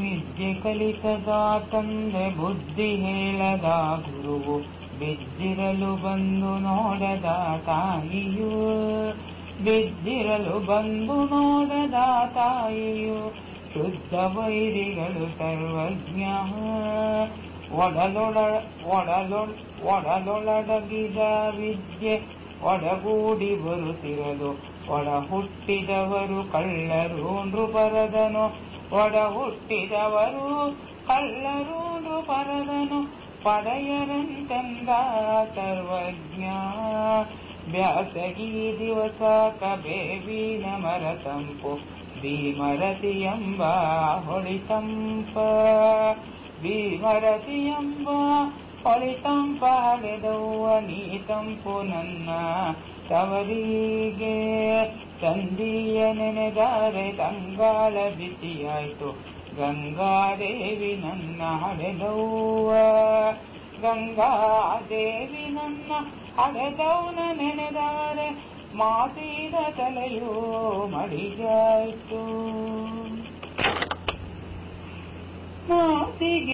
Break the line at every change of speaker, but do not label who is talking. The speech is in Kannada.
ವಿದ್ಯೆ ಕಲಿತದ ತಂದೆ ಬುದ್ಧಿ ಹೇಳದ ಗುರುವು ಬಿದ್ದಿರಲು ಬಂದು ನೋಡದ ತಾಯಿಯು. ಬಿದ್ದಿರಲು ಬಂದು ನೋಡದ ತಾಯಿಯು. ಶುದ್ಧ ವೈರಿಗಳು ಸರ್ವಜ್ಞ. ಒಡಲೊಡ ಒಡಲೊಳಡಗಿದ ವಿದ್ಯೆ ಒಡಗೂಡಿ ಬರುತ್ತಿರಲು. ಒಡ ಹುಟ್ಟಿದವರು ಕಳ್ಳರು ನೃಪರದನು. ಒಡ ಹುಟ್ಟಿದವರು ಕಳ್ಳರು ಪರದನು ಪಡೆಯರಂತಂದ ಸರ್ವಜ್ಞ. ಬ್ಯಾಸಗಿ ದಿವಸ ಕಬೇವಿನ ಮರ ತಂಪು ಭೀಮರತಿ ಎಂಬ ಹೊಳಿತಂಪ ಭೀಮರತಿ ಎಂಬ ಹೊಳಿತಂಪ ಹಳೆದವ್ವ ನೀ ತಂಪು ನನ್ನ ತವರಿಗೆ ತಂದೀಯ ನೆನೆದಾರೆ ತಂಗಾಳ ಬಿಸಿಯಾಯ್ತು. ಗಂಗಾದೇವಿ ನನ್ನ ಹಳೆದವ್ವ ಗಂಗಾದೇವಿ ನನ್ನ ಹಡೆದವನ ನೆನೆದಾರೆ, ಮಾತಿನ ತಲೆಯೋ ಮಡಿಗಾಯ್ತು